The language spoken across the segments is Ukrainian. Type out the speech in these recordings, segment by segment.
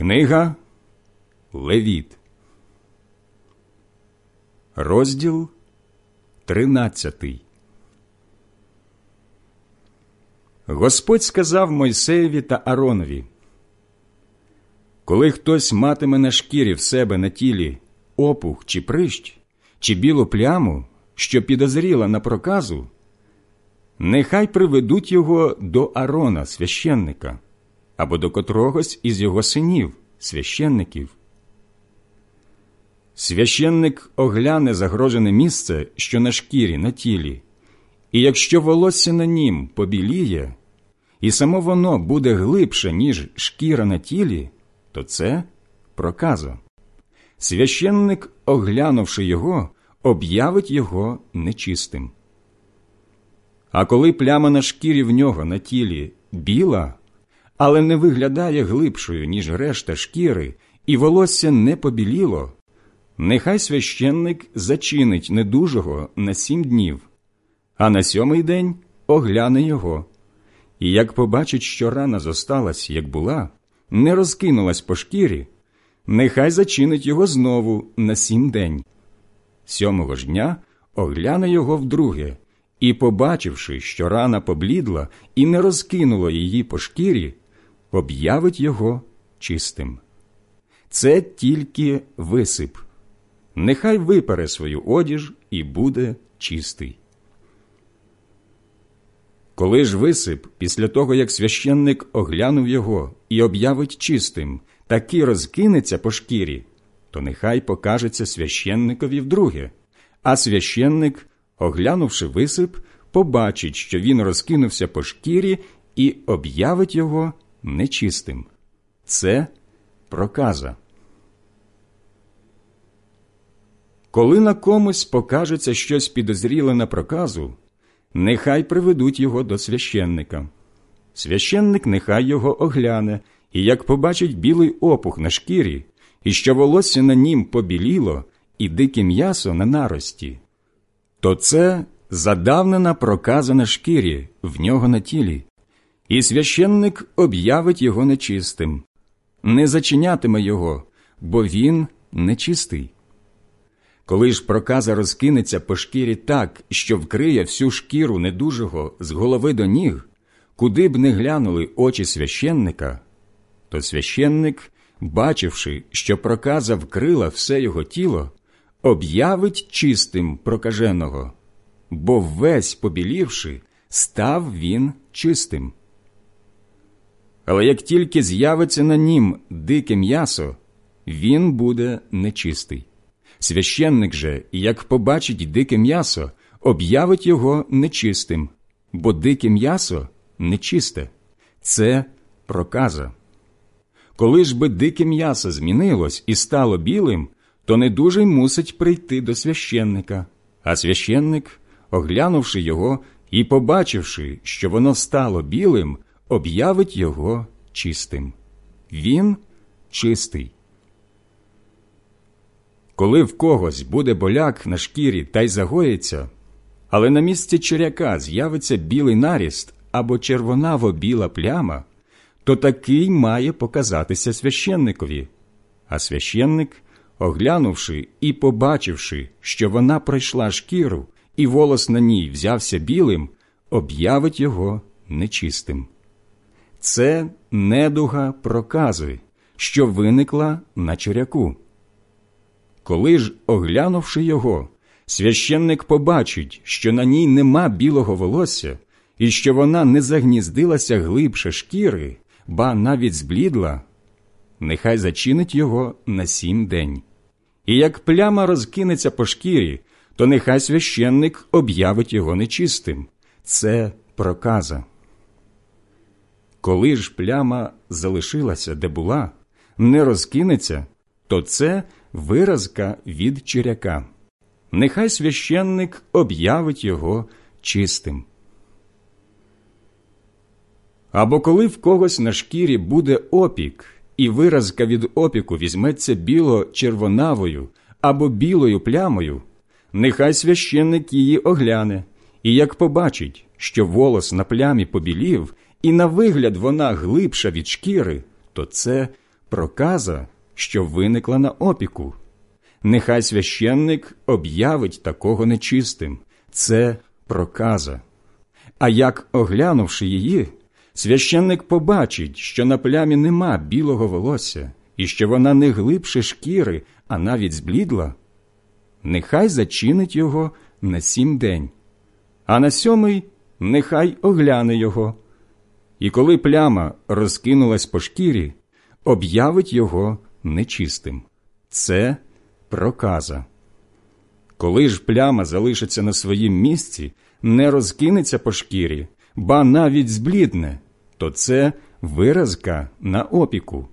Книга Левіт, розділ тринадцятий. Господь сказав Мойсеєві та Аронові, Коли хтось матиме на шкірі в себе на тілі опух чи прищ, чи білу пляму, що підозріла на проказу, нехай приведуть його до Арона, священника, або до котрогось із його синів, священників. Священник огляне загрожене місце, що на шкірі, на тілі, і якщо волосся на нім побіліє, і само воно буде глибше, ніж шкіра на тілі, то це проказа. Священник, оглянувши його, об'явить його нечистим. А коли пляма на шкірі в нього на тілі біла, але не виглядає глибшою, ніж решта шкіри, і волосся не побіліло, нехай священник зачинить недужого на сім днів, а на сьомий день огляне його. І як побачить, що рана зосталась, як була, не розкинулась по шкірі, нехай зачинить його знову на сім день. Сьомого ж дня огляне його вдруге, і, побачивши, що рана поблідла і не розкинуло її по шкірі, об'явить його чистим. Це тільки висип. Нехай випере свою одіж і буде чистий. Коли ж висип, після того як священник оглянув його і об'явить чистим, таки розкинеться по шкірі, то нехай покажеться священникові вдруге, а священник, оглянувши висип, побачить, що він розкинувся по шкірі і об'явить його нечистим. Це проказа. Коли на комусь покажеться щось підозріле на проказу, нехай приведуть його до священника. Священник нехай його огляне, і як побачить білий опух на шкірі, і що волосся на нім побіліло, і дике м'ясо на нарості, то це задавнена проказа на шкірі в нього на тілі, і священник об'явить його нечистим, не зачинятиме його, бо він нечистий. Коли ж проказа розкинеться по шкірі так, що вкриє всю шкіру недужого з голови до ніг, куди б не глянули очі священника, то священник, бачивши, що проказа вкрила все його тіло, об'явить чистим прокаженого, бо весь побілівши, став він чистим. Але як тільки з'явиться на нім дике м'ясо, він буде нечистий. Священник же, як побачить дике м'ясо, об'явить його нечистим, бо дике м'ясо нечисте, це проказа. Коли ж би дике м'ясо змінилось і стало білим, то недужий мусить прийти до священника, а священник, оглянувши його і побачивши, що воно стало білим, об'явить його чистим. Він чистий. Коли в когось буде боляк на шкірі та й загоїться, але на місці черяка з'явиться білий наріст або червонаво біла пляма, то такий має показатися священникові. А священник, оглянувши і побачивши, що вона пройшла шкіру, і волос на ній взявся білим, об'явить його нечистим. Це недуга прокази, що виникла на черяку. Коли ж, оглянувши його, священник побачить, що на ній нема білого волосся, і що вона не загніздилася глибше шкіри, ба навіть зблідла, нехай зачинить його на сім день. І як пляма розкинеться по шкірі, то нехай священник об'явить його нечистим. Це проказа. Коли ж пляма залишилася, де була, не розкинеться, то це виразка від черяка. Нехай священник об'явить його чистим. Або коли в когось на шкірі буде опік, і виразка від опіку візьметься біло-червонавою або білою плямою, нехай священник її огляне, і як побачить, що волос на плямі побілів, і на вигляд вона глибша від шкіри, то це проказа, що виникла на опіку. Нехай священник об'явить такого нечистим це проказа. А як, оглянувши її, священник побачить, що на плямі нема білого волосся, і що вона не глибше шкіри, а навіть зблідла, нехай зачинить його на сім день, а на сьомий нехай огляне його. І коли пляма розкинулась по шкірі, об'явить його нечистим. Це проказа. Коли ж пляма залишиться на своїм місці, не розкинеться по шкірі, ба навіть зблідне, то це виразка на опіку.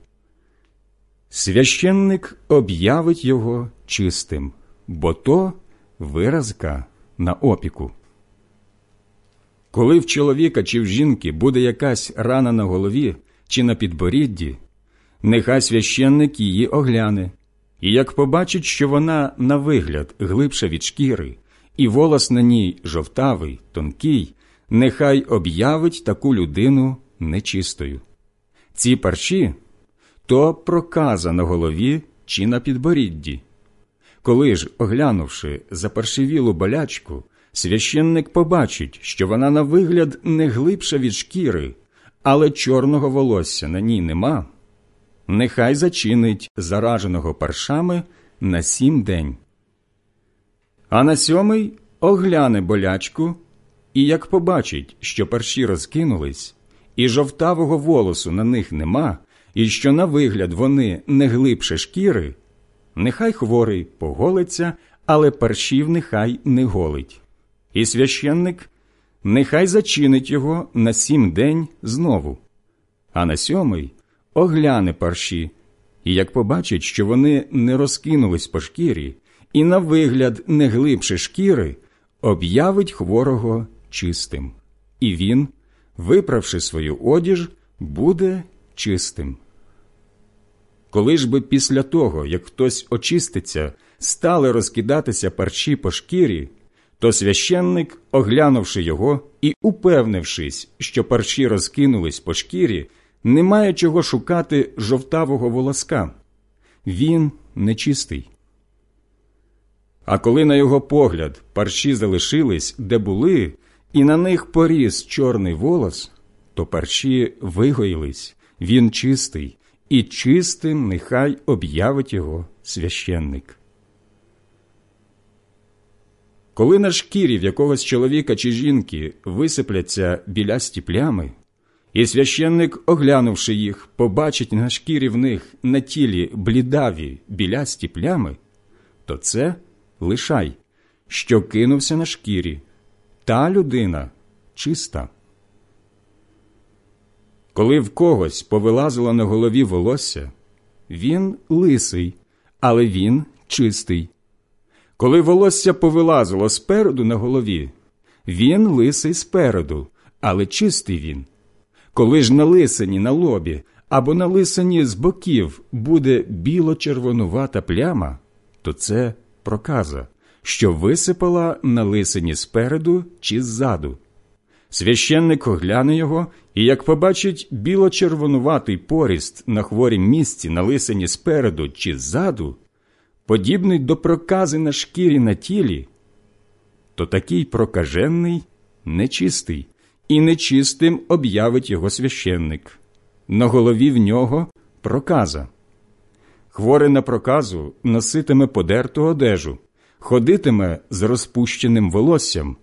Священник об'явить його чистим, бо то виразка на опіку. Коли в чоловіка чи в жінки буде якась рана на голові чи на підборідді, нехай священник її огляне, і як побачить, що вона на вигляд глибша від шкіри, і волос на ній жовтавий, тонкий, нехай об'явить таку людину нечистою. Ці парші то проказа на голові чи на підборідді. Коли ж, оглянувши запаршивілу болячку, священник побачить, що вона на вигляд не глибша від шкіри, але чорного волосся на ній нема, нехай зачинить зараженого паршами на сім день. А на сьомий огляне болячку, і як побачить, що парші розкинулись, і жовтавого волосу на них нема, і що на вигляд вони не глибше шкіри, нехай хворий поголиться, але паршів нехай не голить. І священник нехай зачинить його на сім день знову, а на сьомий огляне парші, і як побачить, що вони не розкинулись по шкірі, і на вигляд не глибше шкіри, об'явить хворого чистим, і він, виправши свою одіж, буде чистим. Коли ж би після того, як хтось очиститься, стали розкидатися парчі по шкірі, то священник, оглянувши його і упевнившись, що парчі розкинулись по шкірі, не має чого шукати жовтавого волоска. Він нечистий. А коли на його погляд парші залишились, де були, і на них поріс чорний волос, то парші вигоїлись, він чистий, і чистим нехай об'явить його священник. Коли на шкірі в якогось чоловіка чи жінки висипляться білясті плями, і священник, оглянувши їх, побачить на шкірі в них на тілі блідаві білясті плями, то це лишай, що кинувся на шкірі, та людина чиста. Коли в когось повилазило на голові волосся, він лисий, але він чистий. Коли волосся повилазило спереду на голові, він лисий спереду, але чистий він. Коли ж на лисині на лобі або на лисині з боків буде біло-червонувата пляма, то це проказа, що висипала на лисині спереду чи ззаду. Священник огляне його, і як побачить біло-червонуватий поріст на хворім місці на лисині спереду чи ззаду, подібний до прокази на шкірі на тілі, то такий прокажений нечистий, і нечистим об'явить його священник. На голові в нього проказа. Хворий на проказу носитиме подерту одежу, ходитиме з розпущеним волоссям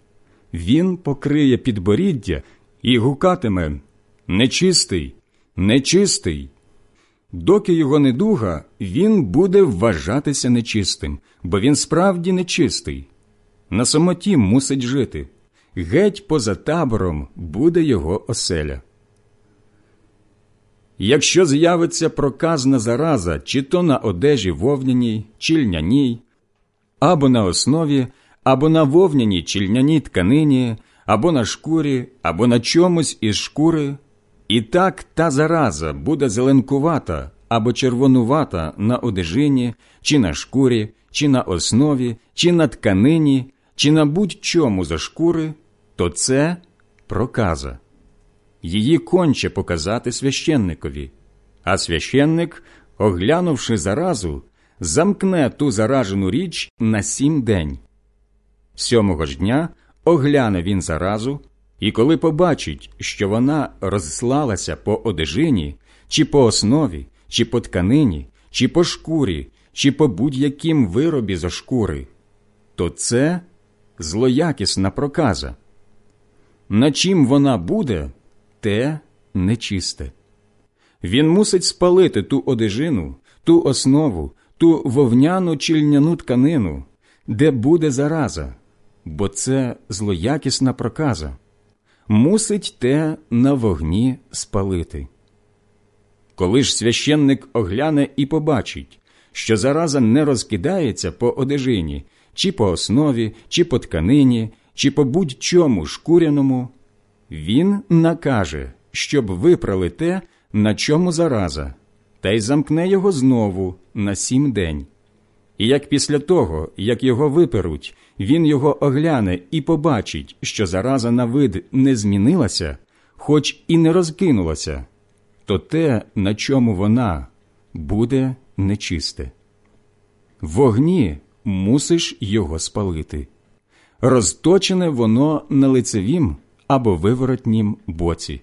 він покриє підборіддя і гукатиме Нечистий, нечистий. Доки його недуга, він буде вважатися нечистим, бо він справді нечистий. На самоті мусить жити. Геть поза табором буде його оселя. Якщо з'явиться проказна зараза, чи то на одежі вовняній, чи льняній, або на основі або на вовняній чільняній тканині, або на шкурі, або на чомусь із шкури, і так та зараза буде зеленкувата або червонувата на одежині, чи на шкурі, чи на основі, чи на тканині, чи на будь-чому за шкури, то це проказа. Її конче показати священникові, а священник оглянувши заразу, замкне ту заражену річ на сім день. Сьомого ж дня огляне він заразу, і коли побачить, що вона розслалася по одежині, чи по основі, чи по тканині, чи по шкурі, чи по будь-яким виробі зо шкури, то це злоякісна проказа. На чим вона буде, те нечисте. Він мусить спалити ту одежину, ту основу, ту вовняну чи льняну тканину, де буде зараза, бо це злоякісна проказа. Мусить те на вогні спалити. Коли ж священник огляне і побачить, що зараза не розкидається по одежині, чи по основі, чи по тканині, чи по будь-чому шкуряному, він накаже, щоб випрали те, на чому зараза, та й замкне його знову на сім день. І як після того, як його виперуть, він його огляне і побачить, що зараза на вид не змінилася, хоч і не розкинулася, то те, на чому вона, буде нечисте. Вогні мусиш його спалити. Розточене воно на лицевім або виворотнім боці.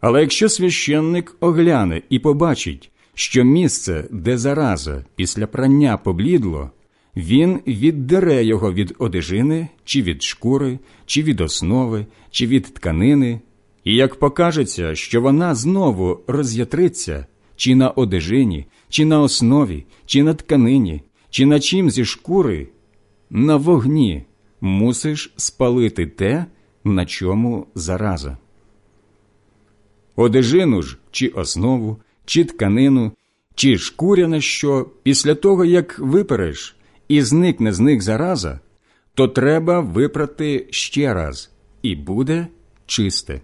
Але якщо священник огляне і побачить, що місце, де зараза після прання поблідло, він віддере його від одежини, чи від шкури, чи від основи, чи від тканини, і як покажеться, що вона знову роз'ятриться, чи на одежині, чи на основі, чи на тканині, чи на чим зі шкури, на вогні мусиш спалити те, на чому зараза. Одежину ж, чи основу, чи тканину, чи шкуряне що після того, як випереш, і зникне з них зараза, то треба випрати ще раз, і буде чисте.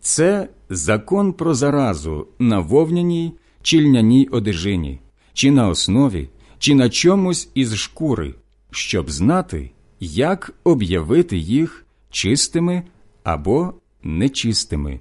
Це закон про заразу на вовняній чи льняній одежині, чи на основі, чи на чомусь із шкури, щоб знати, як об'явити їх чистими або нечистими.